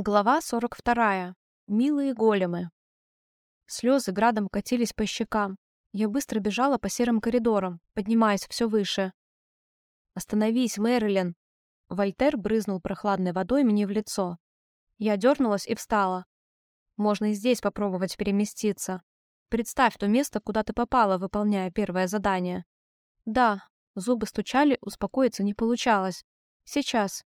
Глава 42. Милые големы. Слезы градом катились по щекам. Я быстро бежала по серым коридорам, поднимаясь все выше. «Остановись, Мэрилин!» Вольтер брызнул прохладной водой мне в лицо. Я дернулась и встала. «Можно и здесь попробовать переместиться. Представь то место, куда ты попала, выполняя первое задание». «Да». Зубы стучали, успокоиться не получалось. «Сейчас».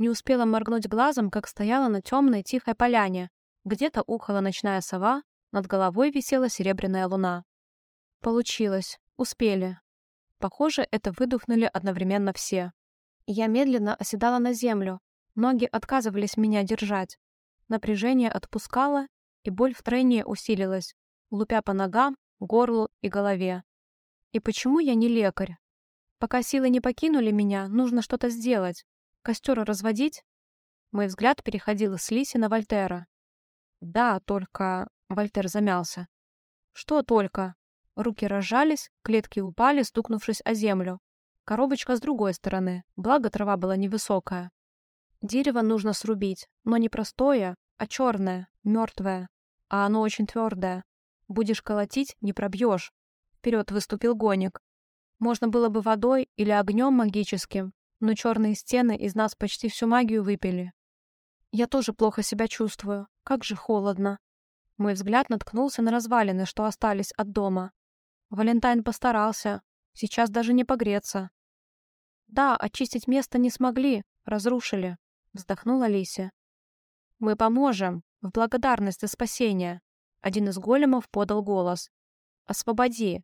Не успела моргнуть глазом, как стояла на темной тихой поляне. Где-то ухала ночная сова, над головой висела серебряная луна. Получилось. Успели. Похоже, это выдохнули одновременно все. Я медленно оседала на землю. Ноги отказывались меня держать. Напряжение отпускало, и боль втройне усилилась, лупя по ногам, горлу и голове. И почему я не лекарь? Пока силы не покинули меня, нужно что-то сделать. Костер разводить? Мой взгляд переходил с Лиси на Вольтера. Да, только... Вольтер замялся. Что только? Руки разжались, клетки упали, стукнувшись о землю. Коробочка с другой стороны, благо трава была невысокая. Дерево нужно срубить, но не простое, а черное, мертвое. А оно очень твердое. Будешь колотить, не пробьешь. Вперед выступил гоник. Можно было бы водой или огнем магическим, но черные стены из нас почти всю магию выпили. Я тоже плохо себя чувствую. Как же холодно. Мой взгляд наткнулся на развалины, что остались от дома. Валентайн постарался. Сейчас даже не погреться. Да, очистить место не смогли, разрушили. Вздохнула Лися. Мы поможем, в благодарность за спасение. Один из големов подал голос. Освободи.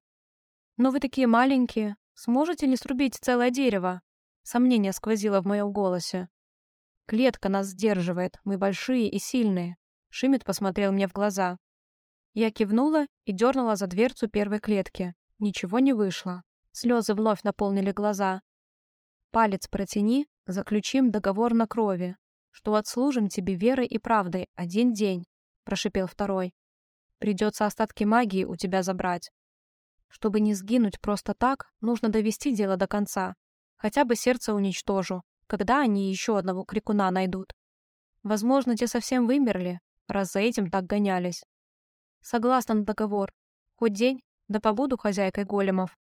Но вы такие маленькие. Сможете ли срубить целое дерево? Сомнение сквозило в моем голосе. «Клетка нас сдерживает, мы большие и сильные», — Шимит посмотрел мне в глаза. Я кивнула и дернула за дверцу первой клетки. Ничего не вышло. Слезы вновь наполнили глаза. «Палец протяни, заключим договор на крови, что отслужим тебе верой и правдой один день», — прошипел второй. «Придется остатки магии у тебя забрать. Чтобы не сгинуть просто так, нужно довести дело до конца. Хотя бы сердце уничтожу, когда они еще одного крикуна найдут. Возможно, те совсем вымерли, раз за этим так гонялись. Согласна на договор. Хоть день, да побуду хозяйкой големов.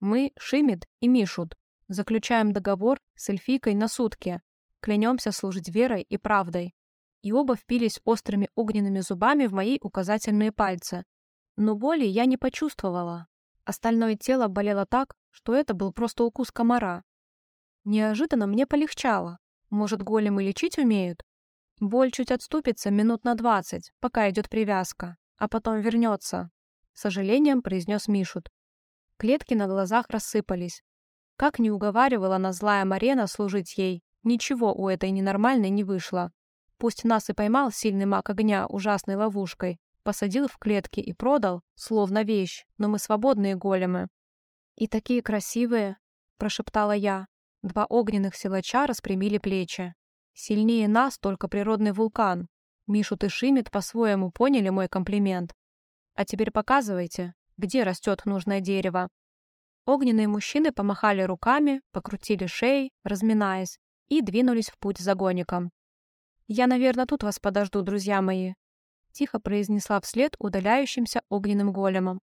Мы, Шимид и Мишут, заключаем договор с эльфийкой на сутки. Клянемся служить верой и правдой. И оба впились острыми огненными зубами в мои указательные пальцы. Но боли я не почувствовала. Остальное тело болело так, что это был просто укус комара. Неожиданно мне полегчало. Может, големы лечить умеют? Боль чуть отступится минут на двадцать, пока идет привязка, а потом вернется. С сожалением произнес Мишут. Клетки на глазах рассыпались. Как не уговаривала на злая Марена служить ей, ничего у этой ненормальной не вышло. Пусть нас и поймал сильный маг огня ужасной ловушкой, посадил в клетки и продал, словно вещь, но мы свободные големы. «И такие красивые!» — прошептала я. Два огненных силача распрямили плечи. Сильнее нас только природный вулкан. Мишу и Шимит по-своему поняли мой комплимент. А теперь показывайте, где растет нужное дерево. Огненные мужчины помахали руками, покрутили шеи, разминаясь, и двинулись в путь за гоником. «Я, наверное, тут вас подожду, друзья мои», тихо произнесла вслед удаляющимся огненным големам.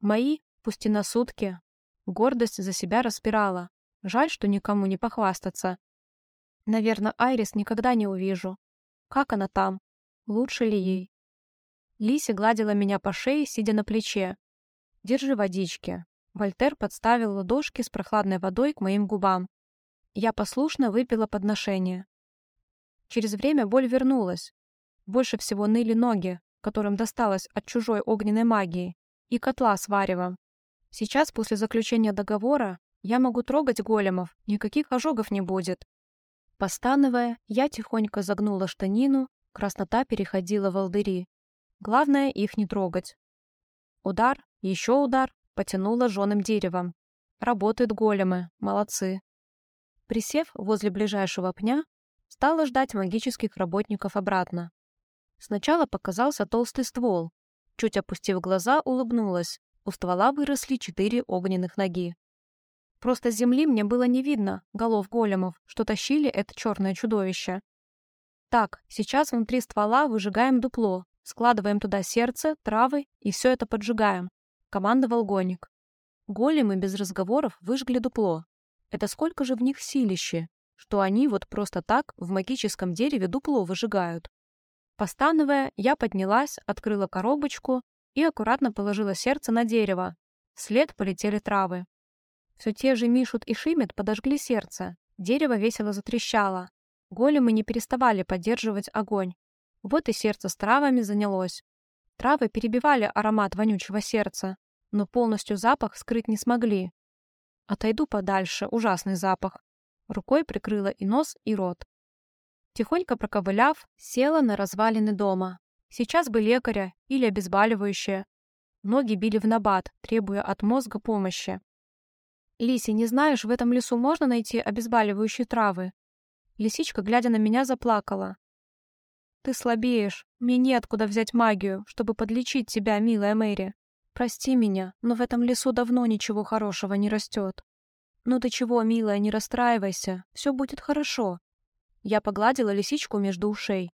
Мои, пусть и на сутки. Гордость за себя распирала. Жаль, что никому не похвастаться. Наверное, Айрис никогда не увижу. Как она там? Лучше ли ей? Лиси гладила меня по шее, сидя на плече. «Держи водички». Вольтер подставил ладошки с прохладной водой к моим губам. Я послушно выпила подношение. Через время боль вернулась, больше всего ныли ноги, которым досталось от чужой огненной магии, и котла с варевом. Сейчас, после заключения договора, я могу трогать големов, никаких ожогов не будет. Постановая, я тихонько загнула штанину, краснота переходила в алдыри. Главное их не трогать. Удар, еще удар, потянула жженым деревом. Работают големы, молодцы. Присев возле ближайшего пня, стала ждать магических работников обратно. Сначала показался толстый ствол. Чуть опустив глаза, улыбнулась. У ствола выросли четыре огненных ноги. Просто с земли мне было не видно голов големов, что тащили это черное чудовище. Так, сейчас внутри ствола выжигаем дупло, складываем туда сердце, травы и все это поджигаем», — командовал гоник. Големы без разговоров выжгли дупло. Это сколько же в них силище, что они вот просто так в магическом дереве дупло выжигают. Постановая, я поднялась, открыла коробочку и аккуратно положила сердце на дерево. Вслед полетели травы. Все те же Мишут и Шимет подожгли сердце. Дерево весело затрещало. Големы не переставали поддерживать огонь. Вот и сердце с травами занялось. Травы перебивали аромат вонючего сердца, но полностью запах скрыть не смогли. Отойду подальше, ужасный запах. Рукой прикрыла и нос, и рот. Тихонько проковыляв, села на развалины дома. Сейчас бы лекаря или обезболивающее. Ноги били в набат, требуя от мозга помощи. «Лиси, не знаешь, в этом лесу можно найти обезболивающие травы?» Лисичка, глядя на меня, заплакала. «Ты слабеешь. Мне неоткуда взять магию, чтобы подлечить тебя, милая Мэри. Прости меня, но в этом лесу давно ничего хорошего не растет. Ну ты чего, милая, не расстраивайся. Все будет хорошо. Я погладила лисичку между ушей.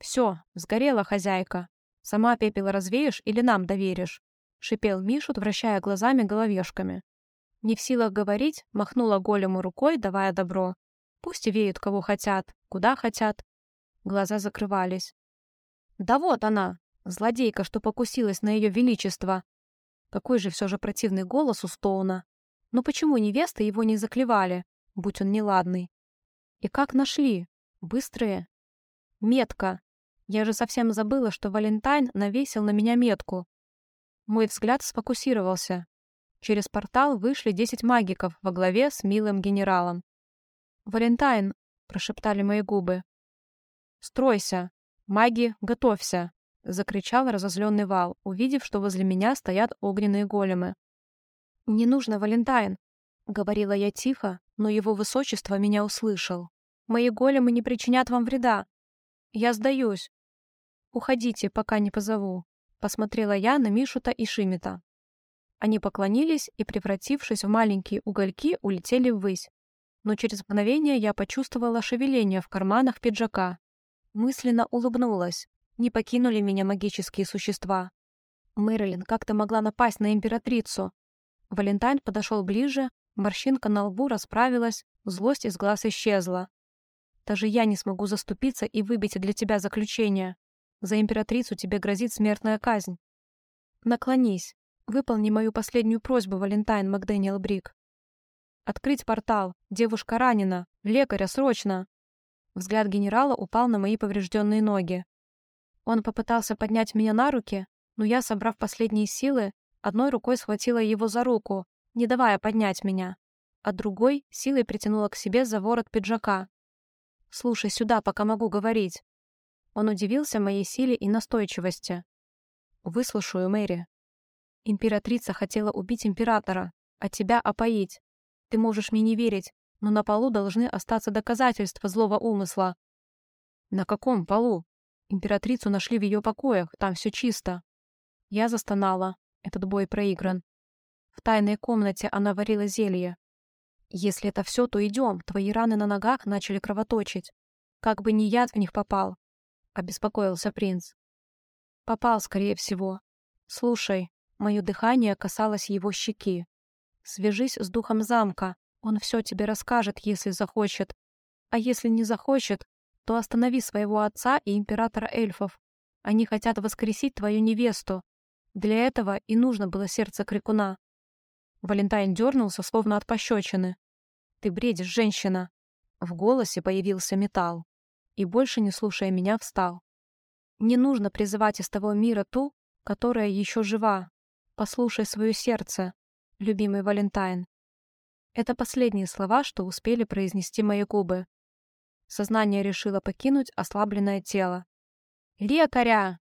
«Все, сгорела хозяйка. Сама пепел развеешь или нам доверишь?» — шипел Мишут, вращая глазами головешками. Не в силах говорить, махнула голему рукой, давая добро. Пусть веют, кого хотят, куда хотят. Глаза закрывались. «Да вот она, злодейка, что покусилась на ее величество!» Какой же все же противный голос у Стоуна. Но почему невесты его не заклевали, будь он неладный? И как нашли? Быстрые? Метка. Я же совсем забыла, что Валентайн навесил на меня метку. Мой взгляд сфокусировался. Через портал вышли десять магиков во главе с милым генералом. «Валентайн!» — прошептали мои губы. «Стройся! Маги, готовься!» — закричал разозленный вал, увидев, что возле меня стоят огненные големы. «Не нужно, Валентайн!» — говорила я тихо, но его высочество меня услышал. «Мои големы не причинят вам вреда. Я сдаюсь. Уходите, пока не позову», — посмотрела я на Мишута и Шимита. Они поклонились и, превратившись в маленькие угольки, улетели ввысь. Но через мгновение я почувствовала шевеление в карманах пиджака. Мысленно улыбнулась. Не покинули меня магические существа. Мэрилин как-то могла напасть на императрицу. Валентайн подошел ближе, Морщинка на лбу расправилась, злость из глаз исчезла. Даже я не смогу заступиться и выбить для тебя заключение. За императрицу тебе грозит смертная казнь. Наклонись. Выполни мою последнюю просьбу, Валентайн Макдэниел Брик. Открыть портал. Девушка ранена. Лекаря, срочно. Взгляд генерала упал на мои поврежденные ноги. Он попытался поднять меня на руки, но я, собрав последние силы, одной рукой схватила его за руку, не давая поднять меня, а другой силой притянула к себе за ворот пиджака. «Слушай сюда, пока могу говорить». Он удивился моей силе и настойчивости. «Выслушаю, Мэри. Императрица хотела убить императора, а тебя опоить. Ты можешь мне не верить, но на полу должны остаться доказательства злого умысла». «На каком полу?» Императрицу нашли в ее покоях, там все чисто. Я застонала. Этот бой проигран. В тайной комнате она варила зелье. Если это все, то идем. Твои раны на ногах начали кровоточить. Как бы ни яд в них попал. Обеспокоился принц. Попал, скорее всего. Слушай, мое дыхание касалось его щеки. Свяжись с духом замка. Он все тебе расскажет, если захочет. А если не захочет, то останови своего отца и императора эльфов. Они хотят воскресить твою невесту. Для этого и нужно было сердце крикуна. Валентайн дернулся, словно от пощечины. «Ты бредишь, женщина!» В голосе появился металл. И больше не слушая меня, встал. «Не нужно призывать из того мира ту, которая еще жива. Послушай свое сердце, любимый Валентайн». Это последние слова, что успели произнести мои губы. Сознание решило покинуть ослабленное тело. «Лекаря!»